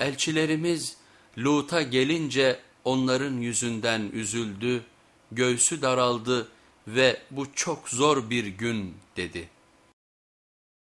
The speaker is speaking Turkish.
Elçilerimiz Lut'a gelince onların yüzünden üzüldü, göğsü daraldı ve bu çok zor bir gün dedi.